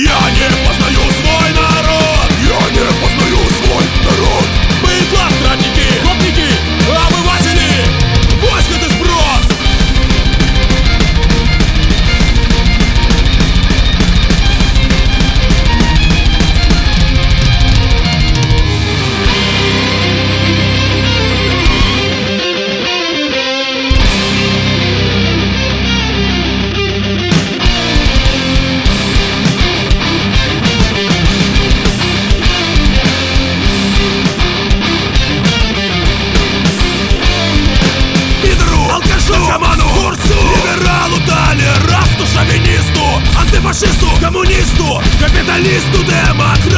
Я не познаю Антифашисту, коммунисту, капиталисту, демократу,